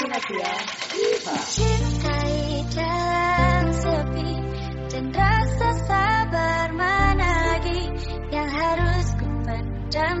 destinasi ya. Cintai dalam sepi dan rasa sabar mana yang harus ku pendam